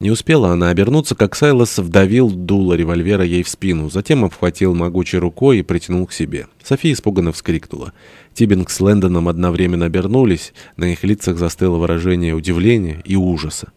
Не успела она обернуться, как Сайлос вдавил дуло револьвера ей в спину, затем обхватил могучей рукой и притянул к себе. София испуганно вскрикнула. Тибинг с Лэндоном одновременно обернулись, на их лицах застыло выражение удивления и ужаса.